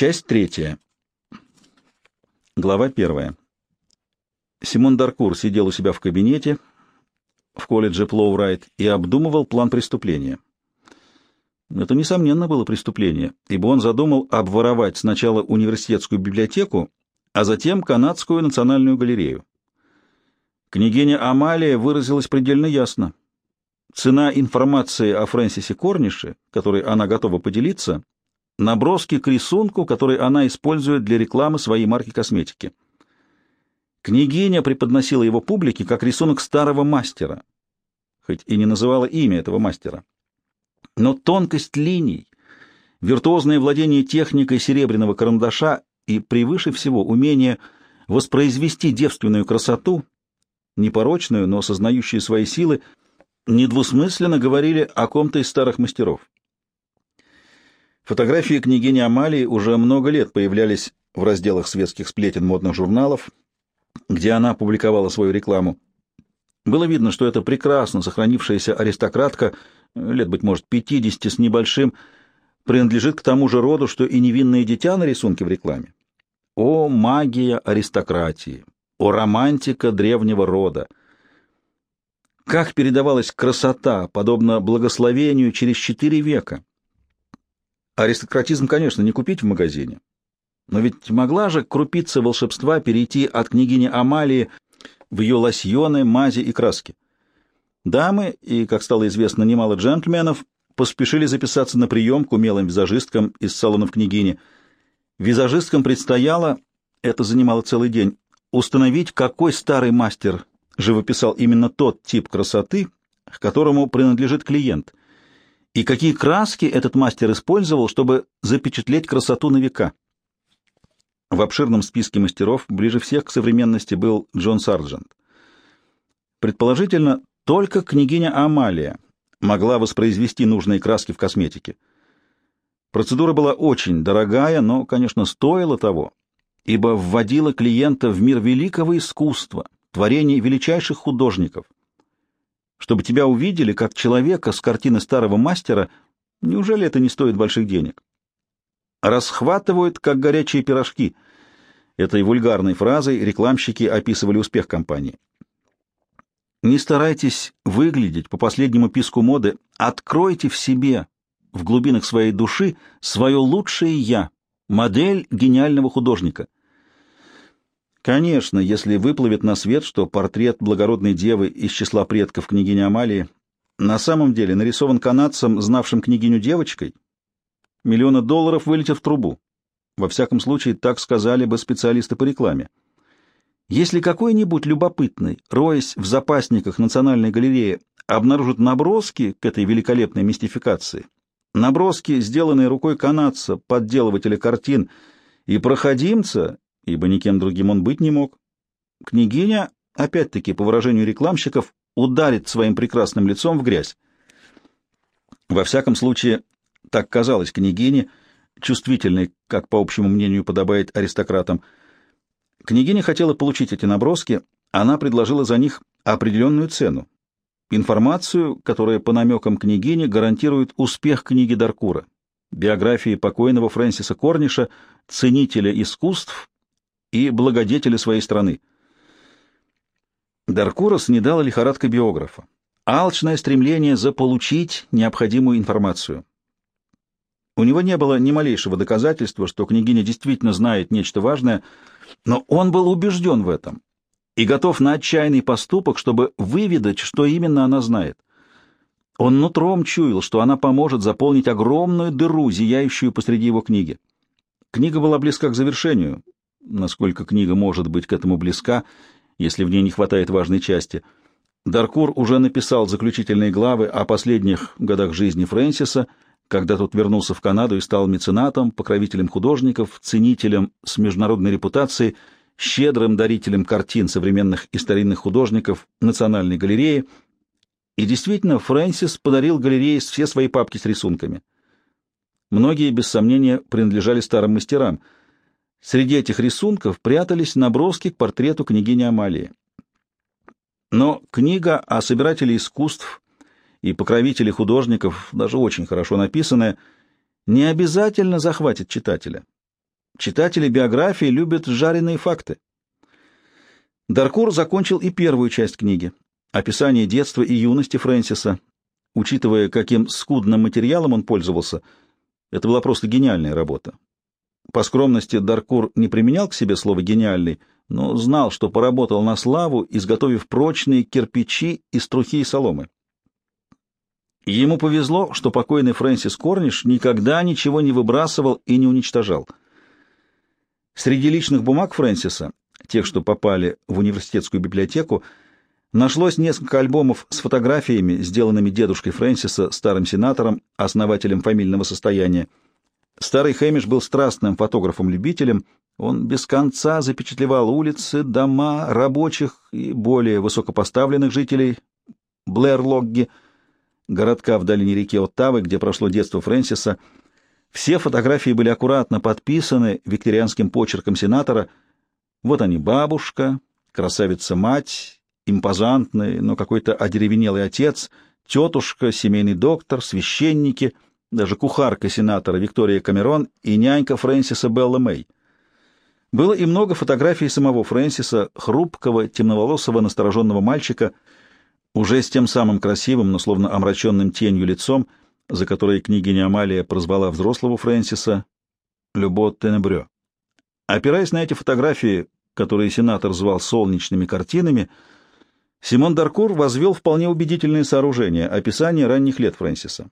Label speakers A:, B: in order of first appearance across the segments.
A: Часть третья. Глава первая. Симон Даркур сидел у себя в кабинете в колледже Плоурайт и обдумывал план преступления. Это, несомненно, было преступление, ибо он задумал обворовать сначала университетскую библиотеку, а затем Канадскую национальную галерею. Княгиня Амалия выразилась предельно ясно. Цена информации о Фрэнсисе Корнише, которой она готова поделиться, наброски к рисунку, который она использует для рекламы своей марки косметики. Княгиня преподносила его публике как рисунок старого мастера, хоть и не называла имя этого мастера. Но тонкость линий, виртуозное владение техникой серебряного карандаша и, превыше всего, умение воспроизвести девственную красоту, непорочную, но сознающую свои силы, недвусмысленно говорили о ком-то из старых мастеров. Фотографии княгини Амалии уже много лет появлялись в разделах светских сплетен модных журналов, где она публиковала свою рекламу. Было видно, что это прекрасно сохранившаяся аристократка, лет, быть может, 50 с небольшим, принадлежит к тому же роду, что и невинные дитя на рисунке в рекламе. О, магия аристократии! О, романтика древнего рода! Как передавалась красота, подобно благословению через четыре века! Аристократизм, конечно, не купить в магазине, но ведь могла же крупица волшебства перейти от княгини Амалии в ее лосьоны, мази и краски. Дамы, и, как стало известно, немало джентльменов, поспешили записаться на прием к умелым визажисткам из салонов княгини. Визажисткам предстояло, это занимало целый день, установить, какой старый мастер живописал именно тот тип красоты, к которому принадлежит клиент, и какие краски этот мастер использовал, чтобы запечатлеть красоту на века. В обширном списке мастеров ближе всех к современности был Джон Сарджент. Предположительно, только княгиня Амалия могла воспроизвести нужные краски в косметике. Процедура была очень дорогая, но, конечно, стоила того, ибо вводила клиента в мир великого искусства, творений величайших художников. Чтобы тебя увидели как человека с картины старого мастера, неужели это не стоит больших денег? расхватывают, как горячие пирожки. Этой вульгарной фразой рекламщики описывали успех компании. Не старайтесь выглядеть по последнему писку моды, откройте в себе, в глубинах своей души, свое лучшее «я», модель гениального художника. Конечно, если выплывет на свет, что портрет благородной девы из числа предков княгини Амалии на самом деле нарисован канадцем, знавшим княгиню девочкой, миллиона долларов вылетят в трубу. Во всяком случае, так сказали бы специалисты по рекламе. Если какой-нибудь любопытный, роясь в запасниках Национальной галереи, обнаружит наброски к этой великолепной мистификации, наброски, сделанные рукой канадца, подделывателя картин и проходимца, ибо никем другим он быть не мог, княгиня, опять-таки, по выражению рекламщиков, ударит своим прекрасным лицом в грязь. Во всяком случае, так казалось княгине, чувствительной, как по общему мнению подобает аристократам. Княгиня хотела получить эти наброски, она предложила за них определенную цену. Информацию, которая по намекам княгини гарантирует успех книги Даркура, биографии покойного Фрэнсиса Корниша, ценителя искусств и благодетеля своей страны. Даркура снедала лихорадка биографа. Алчное стремление заполучить необходимую информацию. У него не было ни малейшего доказательства, что княгиня действительно знает нечто важное, но он был убежден в этом и готов на отчаянный поступок, чтобы выведать, что именно она знает. Он нутром чуял, что она поможет заполнить огромную дыру, зияющую посреди его книги. Книга была близка к завершению, насколько книга может быть к этому близка, если в ней не хватает важной части. Даркур уже написал заключительные главы о последних годах жизни Фрэнсиса — когда тот вернулся в Канаду и стал меценатом, покровителем художников, ценителем с международной репутацией, щедрым дарителем картин современных и старинных художников Национальной галереи. И действительно, Фрэнсис подарил галерее все свои папки с рисунками. Многие, без сомнения, принадлежали старым мастерам. Среди этих рисунков прятались наброски к портрету княгини Амалии. Но книга о собирателе искусств и покровители художников, даже очень хорошо написанная, не обязательно захватит читателя. Читатели биографии любят жареные факты. Даркур закончил и первую часть книги — описание детства и юности Фрэнсиса. Учитывая, каким скудным материалом он пользовался, это была просто гениальная работа. По скромности Даркур не применял к себе слово «гениальный», но знал, что поработал на славу, изготовив прочные кирпичи из трухи и соломы. Ему повезло, что покойный Фрэнсис Корниш никогда ничего не выбрасывал и не уничтожал. Среди личных бумаг Фрэнсиса, тех, что попали в университетскую библиотеку, нашлось несколько альбомов с фотографиями, сделанными дедушкой Фрэнсиса, старым сенатором, основателем фамильного состояния. Старый Хэмиш был страстным фотографом-любителем, он без конца запечатлевал улицы, дома, рабочих и более высокопоставленных жителей Блэр-Логги, городка в долине реки Оттавы, где прошло детство Фрэнсиса. Все фотографии были аккуратно подписаны викторианским почерком сенатора. Вот они, бабушка, красавица-мать, импозантный, но какой-то одеревенелый отец, тетушка, семейный доктор, священники — даже кухарка сенатора Виктория Камерон и нянька Фрэнсиса Белла Мэй. Было и много фотографий самого Фрэнсиса, хрупкого, темноволосого, настороженного мальчика, уже с тем самым красивым, но словно омраченным тенью лицом, за которое княгиня Амалия прозвала взрослого Фрэнсиса Любо Тенебрё. Опираясь на эти фотографии, которые сенатор звал солнечными картинами, Симон Даркур возвел вполне убедительное сооружение, описание ранних лет Фрэнсиса.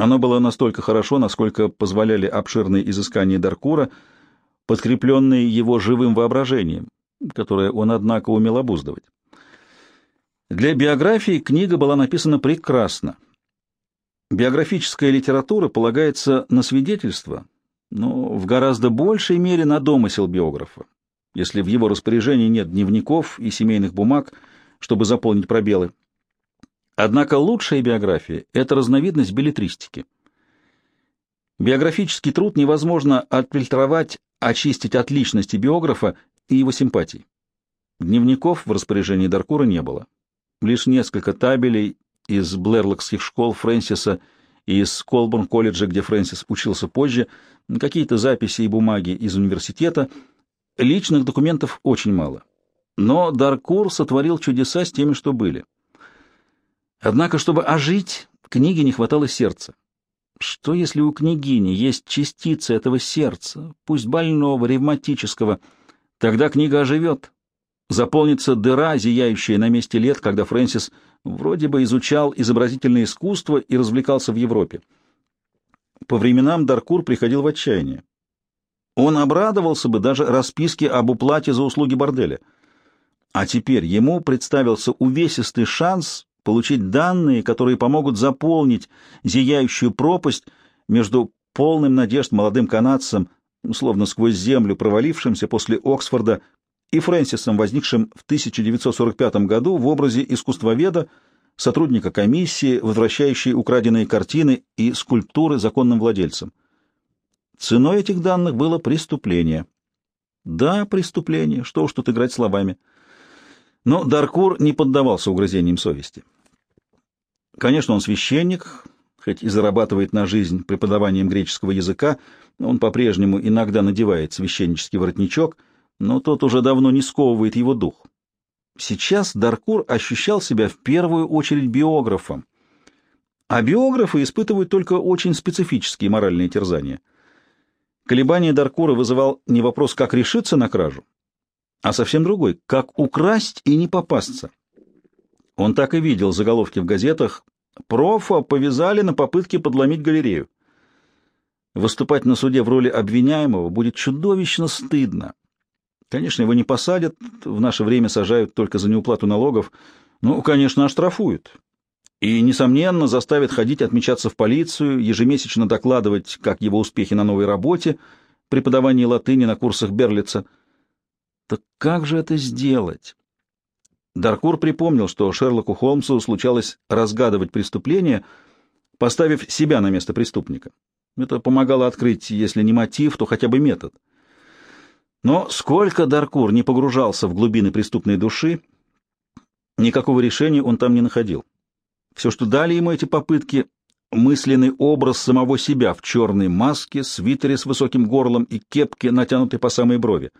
A: Оно было настолько хорошо, насколько позволяли обширные изыскания Даркура, подкрепленные его живым воображением, которое он, однако, умел обуздывать. Для биографии книга была написана прекрасно. Биографическая литература полагается на свидетельство, но в гораздо большей мере на домысел биографа, если в его распоряжении нет дневников и семейных бумаг, чтобы заполнить пробелы. Однако лучшая биография — это разновидность билетристики. Биографический труд невозможно отфильтровать, очистить от личности биографа и его симпатий. Дневников в распоряжении Даркура не было. Лишь несколько табелей из блэрлокских школ Фрэнсиса и из Колборн-колледжа, где Фрэнсис учился позже, какие-то записи и бумаги из университета. Личных документов очень мало. Но Даркур сотворил чудеса с теми, что были. Однако, чтобы ожить, книге не хватало сердца. Что, если у княгини есть частица этого сердца, пусть больного, ревматического? Тогда книга оживет. Заполнится дыра, зияющая на месте лет, когда Фрэнсис вроде бы изучал изобразительное искусство и развлекался в Европе. По временам Даркур приходил в отчаяние. Он обрадовался бы даже расписке об уплате за услуги борделя. А теперь ему представился увесистый шанс получить данные, которые помогут заполнить зияющую пропасть между полным надежд молодым канадцем, словно сквозь землю провалившимся после Оксфорда, и Фрэнсисом, возникшим в 1945 году в образе искусствоведа, сотрудника комиссии, возвращающей украденные картины и скульптуры законным владельцам. Ценой этих данных было преступление. Да, преступление, что уж тут играть словами. Но Даркур не поддавался угрызениям совести. Конечно, он священник, хоть и зарабатывает на жизнь преподаванием греческого языка, он по-прежнему иногда надевает священнический воротничок, но тот уже давно не сковывает его дух. Сейчас Даркур ощущал себя в первую очередь биографом, а биографы испытывают только очень специфические моральные терзания. Колебания Даркура вызывал не вопрос, как решиться на кражу, а совсем другой — как украсть и не попасться. Он так и видел заголовки в газетах «Профа повязали на попытке подломить галерею». Выступать на суде в роли обвиняемого будет чудовищно стыдно. Конечно, его не посадят, в наше время сажают только за неуплату налогов, ну, конечно, оштрафуют. И, несомненно, заставят ходить отмечаться в полицию, ежемесячно докладывать, как его успехи на новой работе, преподавание латыни на курсах Берлица — так как же это сделать? Даркур припомнил, что Шерлоку Холмсу случалось разгадывать преступление, поставив себя на место преступника. Это помогало открыть, если не мотив, то хотя бы метод. Но сколько Даркур не погружался в глубины преступной души, никакого решения он там не находил. Все, что дали ему эти попытки, мысленный образ самого себя в черной маске, свитере с высоким горлом и кепке, натянутой по самой брови.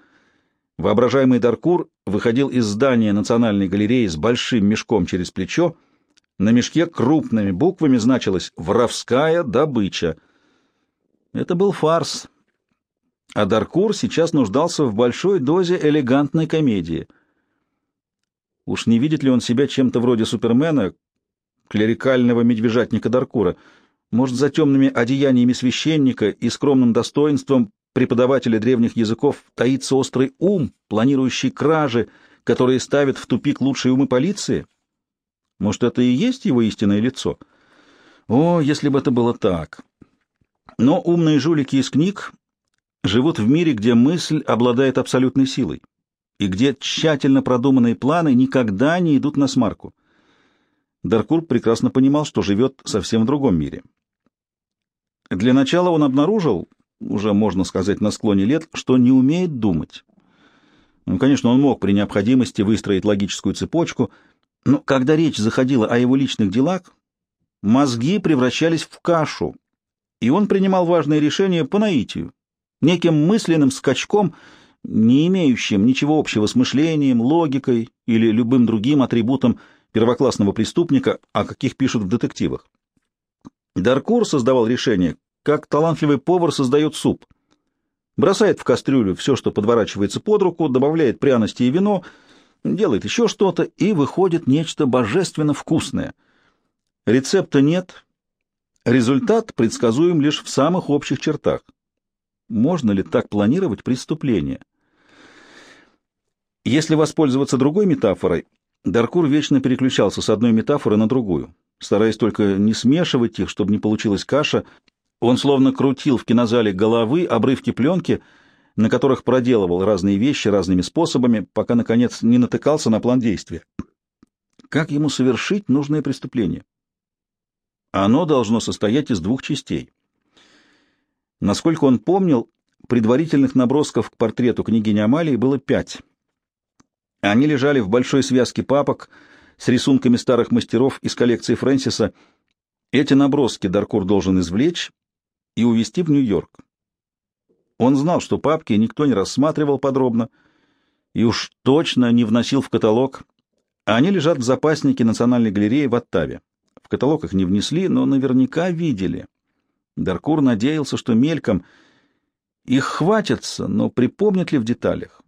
A: Воображаемый Даркур выходил из здания Национальной галереи с большим мешком через плечо. На мешке крупными буквами значилось «Воровская добыча». Это был фарс. А Даркур сейчас нуждался в большой дозе элегантной комедии. Уж не видит ли он себя чем-то вроде Супермена, клерикального медвежатника Даркура. Может, за темными одеяниями священника и скромным достоинством преподавателя древних языков таится острый ум, планирующий кражи, которые ставят в тупик лучшие умы полиции? Может, это и есть его истинное лицо? О, если бы это было так! Но умные жулики из книг живут в мире, где мысль обладает абсолютной силой и где тщательно продуманные планы никогда не идут на смарку. Даркур прекрасно понимал, что живет совсем в другом мире. Для начала он обнаружил, уже можно сказать на склоне лет, что не умеет думать. Ну, конечно, он мог при необходимости выстроить логическую цепочку, но когда речь заходила о его личных делах, мозги превращались в кашу, и он принимал важные решения по наитию, неким мысленным скачком, не имеющим ничего общего с мышлением, логикой или любым другим атрибутом первоклассного преступника, о каких пишут в детективах. Даркур создавал решение, как талантливый повар создает суп. Бросает в кастрюлю все, что подворачивается под руку, добавляет пряности и вино, делает еще что-то, и выходит нечто божественно вкусное. Рецепта нет, результат предсказуем лишь в самых общих чертах. Можно ли так планировать преступление? Если воспользоваться другой метафорой, Даркур вечно переключался с одной метафоры на другую, стараясь только не смешивать их, чтобы не получилась каша. Он словно крутил в кинозале головы, обрывки пленки, на которых проделывал разные вещи разными способами, пока, наконец, не натыкался на план действия. Как ему совершить нужное преступление? Оно должно состоять из двух частей. Насколько он помнил, предварительных набросков к портрету княгини Амалии было пять — они лежали в большой связке папок с рисунками старых мастеров из коллекции Фрэнсиса. Эти наброски Даркур должен извлечь и увезти в Нью-Йорк. Он знал, что папки никто не рассматривал подробно и уж точно не вносил в каталог. Они лежат в запаснике Национальной галереи в Оттаве. В каталог их не внесли, но наверняка видели. Даркур надеялся, что мельком их хватится, но припомнят ли в деталях?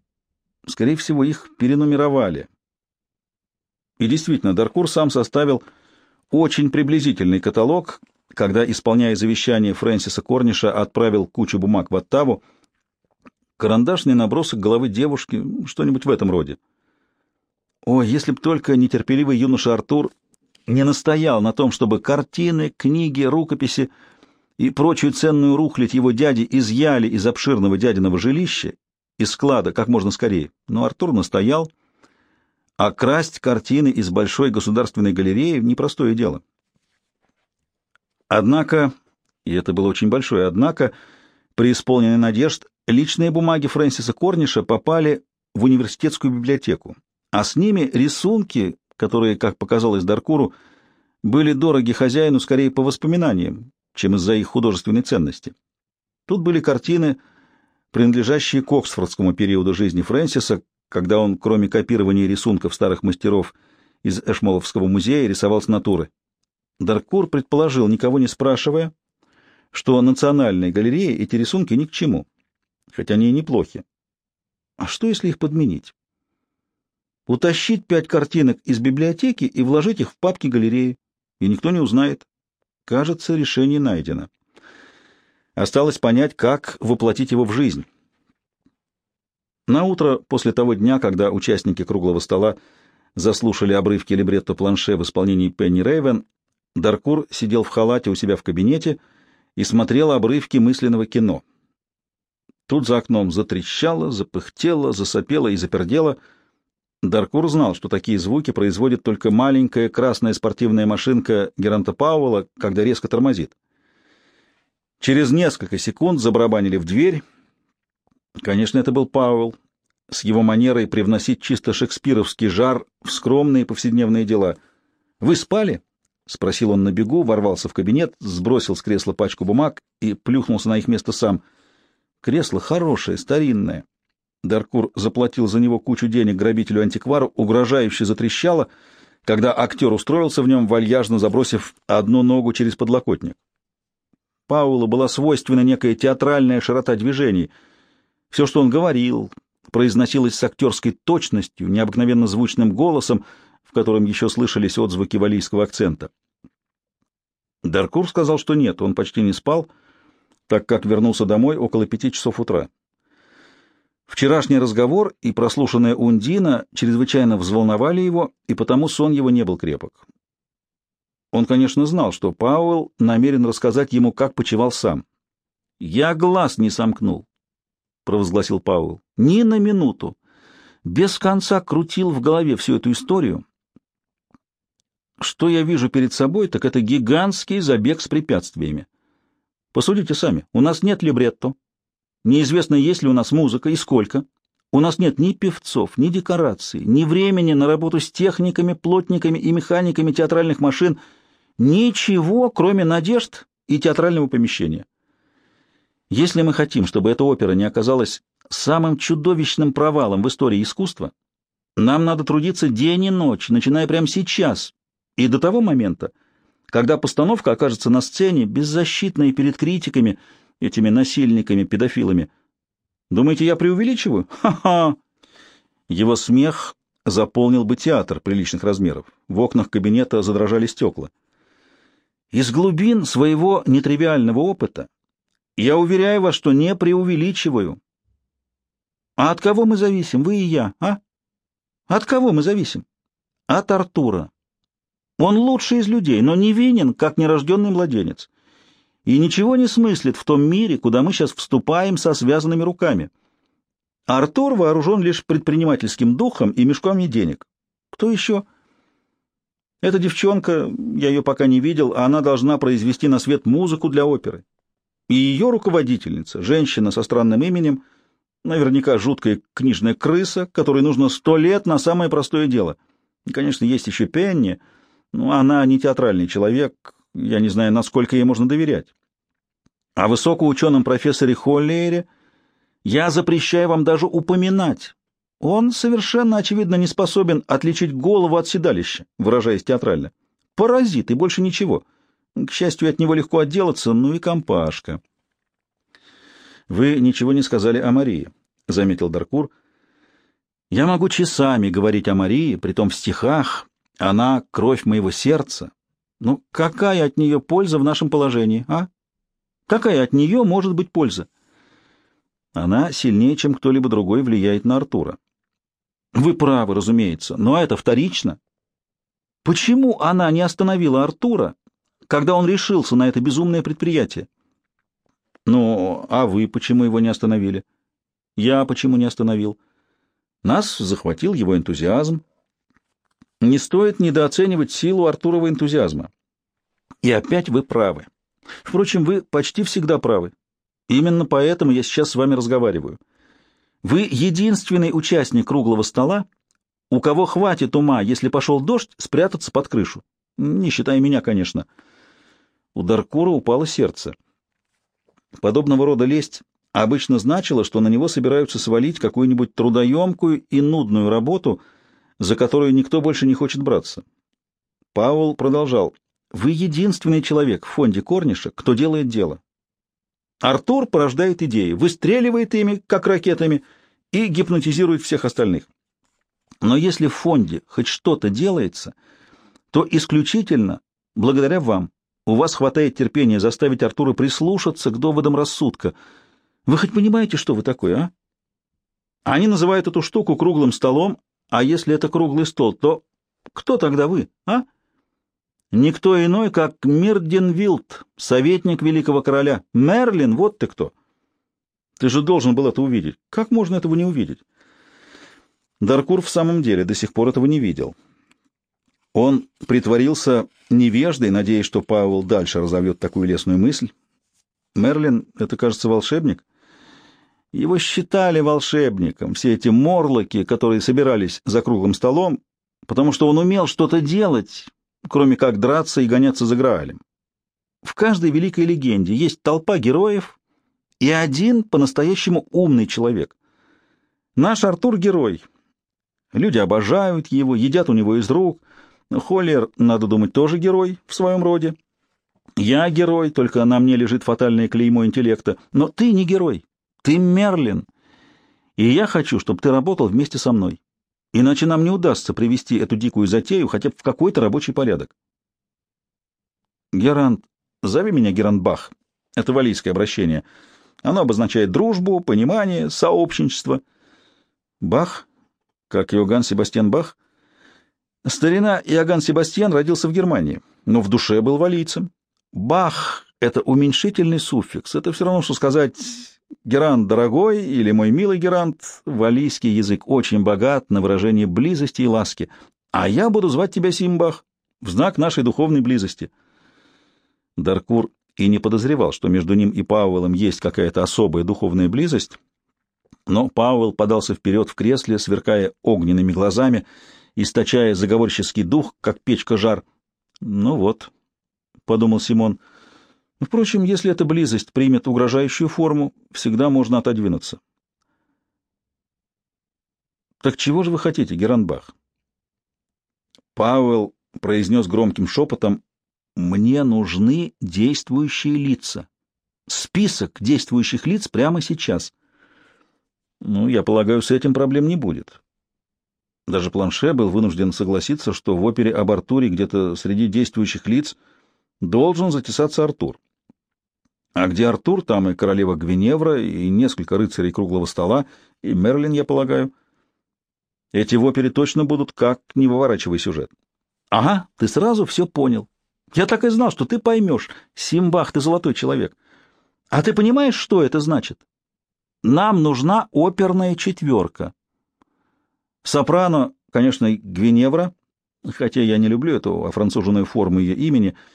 A: Скорее всего, их перенумеровали. И действительно, Даркур сам составил очень приблизительный каталог, когда, исполняя завещание Фрэнсиса Корниша, отправил кучу бумаг в Оттаву, карандашный набросок головы девушки, что-нибудь в этом роде. О, если б только нетерпеливый юноша Артур не настоял на том, чтобы картины, книги, рукописи и прочую ценную рухлядь его дяди изъяли из обширного дядиного жилища из склада как можно скорее. Но Артур настоял, а красть картины из большой государственной галереи — непростое дело. Однако, и это было очень большое однако, при исполненной надежд, личные бумаги Фрэнсиса Корниша попали в университетскую библиотеку, а с ними рисунки, которые, как показалось Даркуру, были дороги хозяину скорее по воспоминаниям, чем из-за их художественной ценности. Тут были картины — принадлежащие к Оксфордскому периоду жизни Фрэнсиса, когда он, кроме копирования рисунков старых мастеров из Эшмоловского музея, рисовал с натуры. Даркур предположил, никого не спрашивая, что национальной галерее эти рисунки ни к чему, хотя они и неплохи. А что, если их подменить? Утащить пять картинок из библиотеки и вложить их в папки галереи, и никто не узнает. Кажется, решение найдено. Осталось понять, как воплотить его в жизнь. На утро после того дня, когда участники круглого стола заслушали обрывки либретто планше в исполнении Пенни Рейвен, Даркур сидел в халате у себя в кабинете и смотрел обрывки мысленного кино. Тут за окном затрещало, запыхтело, засопело и запердело. Даркур знал, что такие звуки производит только маленькая красная спортивная машинка Геранта Пауэлла, когда резко тормозит. Через несколько секунд забарабанили в дверь. Конечно, это был Пауэлл, с его манерой привносить чисто шекспировский жар в скромные повседневные дела. «Вы спали?» — спросил он на бегу, ворвался в кабинет, сбросил с кресла пачку бумаг и плюхнулся на их место сам. Кресло хорошее, старинное. Даркур заплатил за него кучу денег грабителю-антиквару, угрожающе затрещало, когда актер устроился в нем, вальяжно забросив одну ногу через подлокотник. Паулу была свойственна некая театральная широта движений. Все, что он говорил, произносилось с актерской точностью, необыкновенно звучным голосом, в котором еще слышались отзвуки валийского акцента. Даркур сказал, что нет, он почти не спал, так как вернулся домой около пяти часов утра. Вчерашний разговор и прослушанная Ундина чрезвычайно взволновали его, и потому сон его не был крепок. Он, конечно, знал, что Пауэлл намерен рассказать ему, как почевал сам. «Я глаз не сомкнул», — провозгласил Пауэлл, — «ни на минуту. Без конца крутил в голове всю эту историю, что я вижу перед собой, так это гигантский забег с препятствиями. Посудите сами, у нас нет либретто, неизвестно, есть ли у нас музыка и сколько. У нас нет ни певцов, ни декораций, ни времени на работу с техниками, плотниками и механиками театральных машин, ничего, кроме надежд и театрального помещения. Если мы хотим, чтобы эта опера не оказалась самым чудовищным провалом в истории искусства, нам надо трудиться день и ночь, начиная прямо сейчас, и до того момента, когда постановка окажется на сцене, беззащитной перед критиками, этими насильниками-педофилами. Думаете, я преувеличиваю? Ха-ха! Его смех заполнил бы театр приличных размеров. В окнах кабинета задрожали стекла. Из глубин своего нетривиального опыта я уверяю вас, что не преувеличиваю. А от кого мы зависим, вы и я, а? От кого мы зависим? От Артура. Он лучший из людей, но невинен, как нерожденный младенец. И ничего не смыслит в том мире, куда мы сейчас вступаем со связанными руками. Артур вооружен лишь предпринимательским духом и мешками денег. Кто еще? Эта девчонка, я ее пока не видел, она должна произвести на свет музыку для оперы. И ее руководительница, женщина со странным именем, наверняка жуткая книжная крыса, которой нужно сто лет на самое простое дело. И, конечно, есть еще Пенни — ну, она не театральный человек, я не знаю, насколько ей можно доверять. О высокоученом профессоре Холлеере я запрещаю вам даже упоминать. Он совершенно, очевидно, не способен отличить голову от седалища, выражаясь театрально. Паразит и больше ничего. К счастью, от него легко отделаться, ну и компашка. «Вы ничего не сказали о Марии», — заметил Даркур. «Я могу часами говорить о Марии, притом в стихах, она — кровь моего сердца. Ну, какая от нее польза в нашем положении, а? Какая от нее может быть польза? Она сильнее, чем кто-либо другой, влияет на Артура. Вы правы, разумеется, но это вторично. Почему она не остановила Артура, когда он решился на это безумное предприятие? Ну, а вы почему его не остановили? Я почему не остановил? Нас захватил его энтузиазм, не стоит недооценивать силу Артурова энтузиазма. И опять вы правы. Впрочем, вы почти всегда правы. Именно поэтому я сейчас с вами разговариваю. Вы единственный участник круглого стола, у кого хватит ума, если пошел дождь, спрятаться под крышу. Не считая меня, конечно. У Даркура упало сердце. Подобного рода лесть обычно значило, что на него собираются свалить какую-нибудь трудоемкую и нудную работу — за которую никто больше не хочет браться. Паул продолжал. «Вы единственный человек в фонде Корниша, кто делает дело. Артур порождает идеи, выстреливает ими, как ракетами, и гипнотизирует всех остальных. Но если в фонде хоть что-то делается, то исключительно благодаря вам. У вас хватает терпения заставить Артура прислушаться к доводам рассудка. Вы хоть понимаете, что вы такое, а? Они называют эту штуку круглым столом, а если это круглый стол, то кто тогда вы, а? Никто иной, как Мирдин Вилд, советник великого короля. Мерлин, вот ты кто. Ты же должен был это увидеть. Как можно этого не увидеть? Даркур в самом деле до сих пор этого не видел. Он притворился невеждой, надеясь, что Пауэлл дальше разовьет такую лесную мысль. Мерлин — это, кажется, волшебник. Его считали волшебником, все эти морлоки, которые собирались за круглым столом, потому что он умел что-то делать, кроме как драться и гоняться за Граалем. В каждой великой легенде есть толпа героев и один по-настоящему умный человек. Наш Артур — герой. Люди обожают его, едят у него из рук. Холлер, надо думать, тоже герой в своем роде. Я герой, только на мне лежит фатальное клеймо интеллекта. Но ты не герой. Ты Мерлин. И я хочу, чтобы ты работал вместе со мной. Иначе нам не удастся привести эту дикую затею хотя бы в какой-то рабочий порядок. Герант, зови меня Герандбах. Это валийское обращение. Оно обозначает дружбу, понимание, сообщничество. Бах, как Иоганн Себастьян Бах. Старина Иоганн Себастьян родился в Германии, но в душе был валийцем. Бах — это уменьшительный суффикс. Это все равно, что сказать Герант дорогой или мой милый Герант, валийский язык очень богат на выражение близости и ласки, а я буду звать тебя Симбах в знак нашей духовной близости. Даркур и не подозревал, что между ним и Пауэллом есть какая-то особая духовная близость, но Пауэлл подался вперед в кресле, сверкая огненными глазами, источая заговорческий дух, как печка жар. «Ну вот», — подумал Симон, — Впрочем, если эта близость примет угрожающую форму, всегда можно отодвинуться. «Так чего же вы хотите, Геранбах?» Пауэлл произнес громким шепотом, «Мне нужны действующие лица. Список действующих лиц прямо сейчас». «Ну, я полагаю, с этим проблем не будет». Даже Планше был вынужден согласиться, что в опере об Артуре где-то среди действующих лиц должен затесаться Артур. А где Артур, там и королева Гвиневра, и несколько рыцарей круглого стола, и Мерлин, я полагаю. Эти в опере точно будут как не выворачивай сюжет. Ага, ты сразу все понял. Я так и знал, что ты поймешь. Симбах, ты золотой человек. А ты понимаешь, что это значит? Нам нужна оперная четверка. Сопрано, конечно, Гвиневра, хотя я не люблю эту офранцуженную форму ее имени —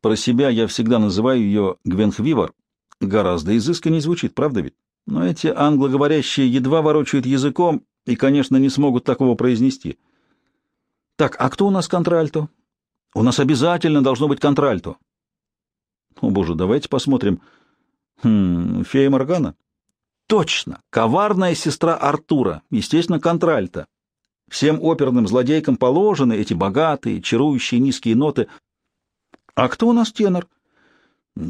A: про себя я всегда называю ее Гвенхвивар. Гораздо изысканнее звучит, правда ведь? Но эти англоговорящие едва ворочают языком и, конечно, не смогут такого произнести. Так, а кто у нас контральто? У нас обязательно должно быть контральто. О, боже, давайте посмотрим. Хм, фея Моргана? Точно! Коварная сестра Артура, естественно, контральто. Всем оперным злодейкам положены эти богатые, чарующие низкие ноты — а кто у нас тенор?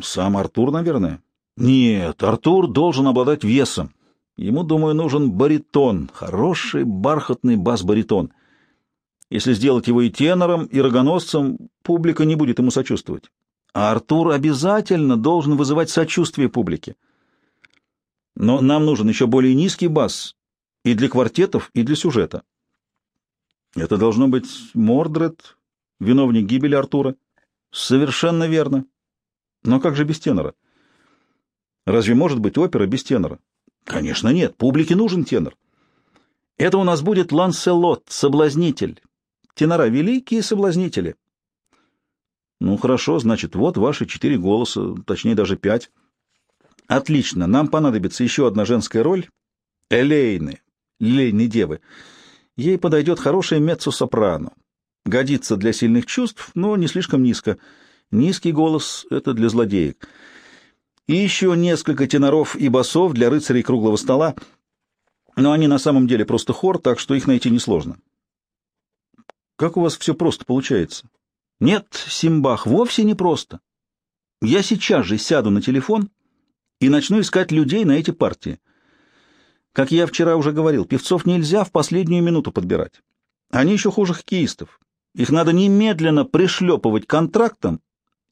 A: Сам Артур, наверное. Нет, Артур должен обладать весом. Ему, думаю, нужен баритон, хороший бархатный бас-баритон. Если сделать его и тенором, и рогоносцем, публика не будет ему сочувствовать. А Артур обязательно должен вызывать сочувствие публики. Но нам нужен еще более низкий бас и для квартетов, и для сюжета. Это должно быть Мордред, виновник гибели Артура. Совершенно верно. Но как же без тенора? Разве может быть опера без тенора? Конечно, нет. Публике нужен тенор. Это у нас будет Ланселот, соблазнитель. Тенора — великие соблазнители. Ну, хорошо, значит, вот ваши четыре голоса, точнее, даже пять. Отлично, нам понадобится еще одна женская роль — Элейны, Лилейной девы. Ей подойдет хорошая меццо-сопрано. Годится для сильных чувств, но не слишком низко. Низкий голос — это для злодеек. И еще несколько теноров и басов для рыцарей круглого стола, но они на самом деле просто хор, так что их найти несложно. Как у вас все просто получается? Нет, Симбах, вовсе не просто. Я сейчас же сяду на телефон и начну искать людей на эти партии. Как я вчера уже говорил, певцов нельзя в последнюю минуту подбирать. Они еще хуже хоккеистов. Их надо немедленно пришлепывать контрактом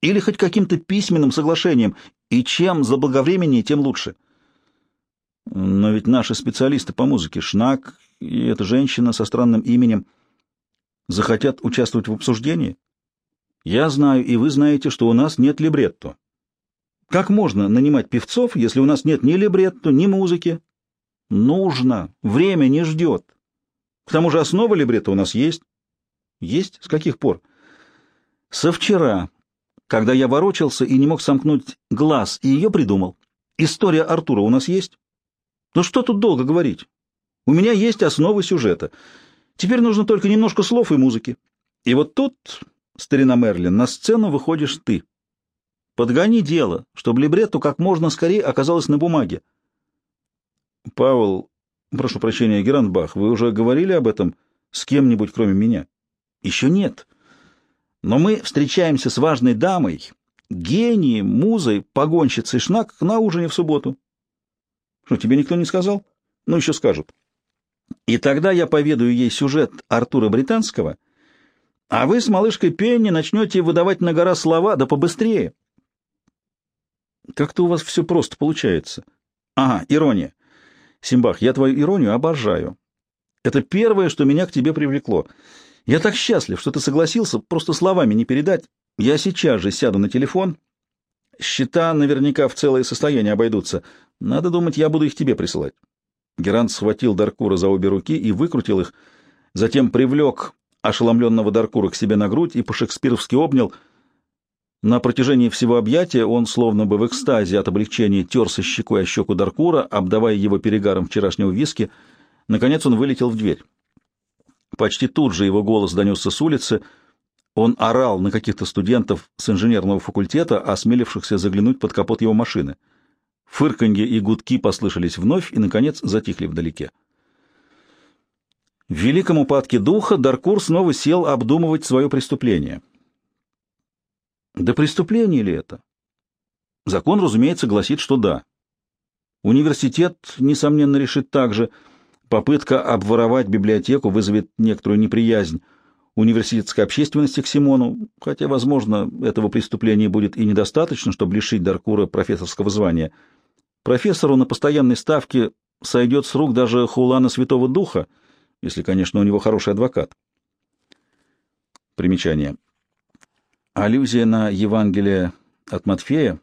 A: или хоть каким-то письменным соглашением, и чем заблаговременнее, тем лучше. Но ведь наши специалисты по музыке, Шнак и эта женщина со странным именем, захотят участвовать в обсуждении? Я знаю, и вы знаете, что у нас нет либретто. Как можно нанимать певцов, если у нас нет ни либретто, ни музыки? Нужно. Время не ждет. К тому же основа либретто у нас есть. Есть? С каких пор? Со вчера, когда я ворочался и не мог сомкнуть глаз, и ее придумал. История Артура у нас есть? Ну что тут долго говорить? У меня есть основы сюжета. Теперь нужно только немножко слов и музыки. И вот тут старина Мерлин, на сцену выходишь ты. Подгони дело, чтобы либретто как можно скорее оказалось на бумаге. Павел, прошу прощения, Герандбах, вы уже говорили об этом с кем-нибудь, кроме меня? Еще нет. Но мы встречаемся с важной дамой, гением, музой, погонщицей Шнак на ужине в субботу. Что, тебе никто не сказал? Ну, еще скажут. И тогда я поведаю ей сюжет Артура Британского, а вы с малышкой Пенни начнете выдавать на гора слова, да побыстрее. Как-то у вас все просто получается. Ага, ирония. Симбах, я твою иронию обожаю. Это первое, что меня к тебе привлекло. Я так счастлив, что ты согласился, просто словами не передать. Я сейчас же сяду на телефон. Счета наверняка в целое состояние обойдутся. Надо думать, я буду их тебе присылать. Герант схватил Даркура за обе руки и выкрутил их, затем привлек ошеломленного Даркура к себе на грудь и по-шекспировски обнял. На протяжении всего объятия он, словно бы в экстазе от облегчения, терся щекой о щеку Даркура, обдавая его перегаром вчерашнего виски. Наконец он вылетел в дверь. Почти тут же его голос донесся с улицы. Он орал на каких-то студентов с инженерного факультета, осмелившихся заглянуть под капот его машины. Фырканье и гудки послышались вновь и, наконец, затихли вдалеке. В великом упадке духа Даркур снова сел обдумывать свое преступление. Да преступление ли это? Закон, разумеется, гласит, что да. Университет, несомненно, решит также. Попытка обворовать библиотеку вызовет некоторую неприязнь университетской общественности к Симону, хотя, возможно, этого преступления будет и недостаточно, чтобы лишить Даркура профессорского звания. Профессору на постоянной ставке сойдет с рук даже Хулана Святого Духа, если, конечно, у него хороший адвокат. Примечание. Аллюзия на Евангелие от Матфея,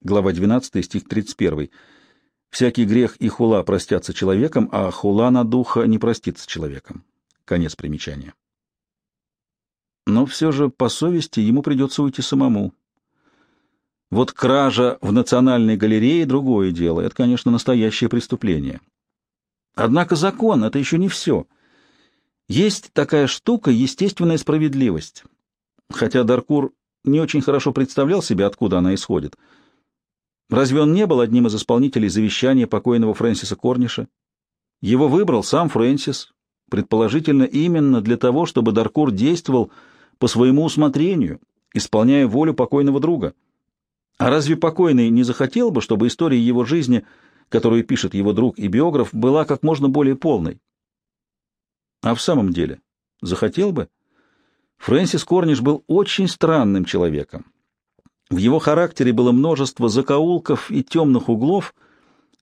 A: глава 12, стих 31. «Всякий грех и хула простятся человеком, а хула на духа не простится человеком». Конец примечания. Но все же по совести ему придется уйти самому. Вот кража в Национальной галерее — другое дело. Это, конечно, настоящее преступление. Однако закон — это еще не все. Есть такая штука — естественная справедливость хотя Даркур не очень хорошо представлял себе, откуда она исходит. Разве он не был одним из исполнителей завещания покойного Фрэнсиса Корниша? Его выбрал сам Фрэнсис, предположительно именно для того, чтобы Даркур действовал по своему усмотрению, исполняя волю покойного друга. А разве покойный не захотел бы, чтобы история его жизни, которую пишет его друг и биограф, была как можно более полной? А в самом деле, захотел бы? Фрэнсис Корниш был очень странным человеком. В его характере было множество закоулков и темных углов,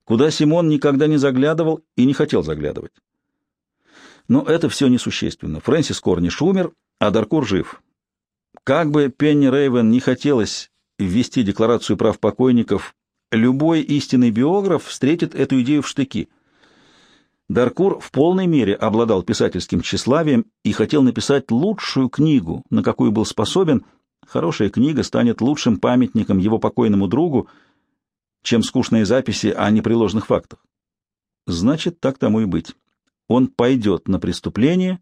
A: куда Симон никогда не заглядывал и не хотел заглядывать. Но это все несущественно. Фрэнсис Корниш умер, а Даркур жив. Как бы Пенни Рейвен не хотелось ввести декларацию прав покойников, любой истинный биограф встретит эту идею в штыки — Даркур в полной мере обладал писательским тщеславием и хотел написать лучшую книгу, на какую был способен. Хорошая книга станет лучшим памятником его покойному другу, чем скучные записи о непреложных фактах. Значит, так тому и быть. Он пойдет на преступление,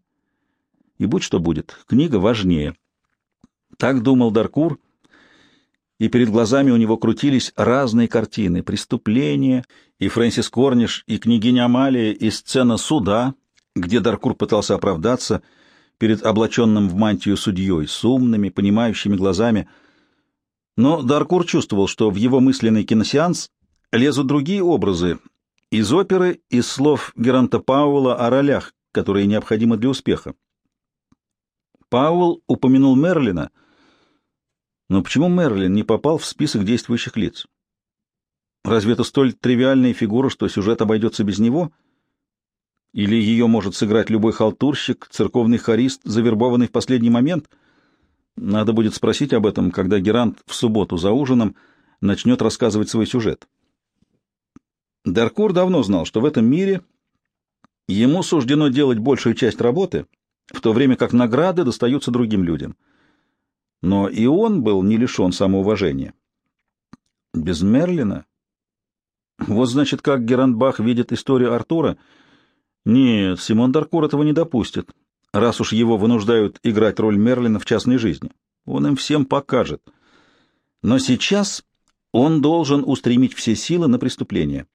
A: и будь что будет, книга важнее. Так думал Даркур — и перед глазами у него крутились разные картины — преступления, и Фрэнсис Корниш, и княгиня Амалия, и сцена суда, где Даркур пытался оправдаться перед облаченным в мантию судьей с умными, понимающими глазами. Но Даркур чувствовал, что в его мысленный киносеанс лезут другие образы из оперы, из слов Геранта Пауэлла о ролях, которые необходимы для успеха. Пауэлл упомянул Мерлина — но почему Мерлин не попал в список действующих лиц? Разве это столь тривиальная фигура, что сюжет обойдется без него? Или ее может сыграть любой халтурщик, церковный хорист, завербованный в последний момент? Надо будет спросить об этом, когда Герант в субботу за ужином начнет рассказывать свой сюжет. Даркур давно знал, что в этом мире ему суждено делать большую часть работы, в то время как награды достаются другим людям — но и он был не лишен самоуважения. Без Мерлина? Вот значит, как Герандбах видит историю Артура. Нет, Симон Даркур этого не допустит. раз уж его вынуждают играть роль Мерлина в частной жизни. Он им всем покажет. Но сейчас он должен устремить все силы на преступление.